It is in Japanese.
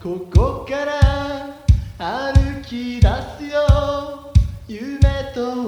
ここから歩き出すよ。夢と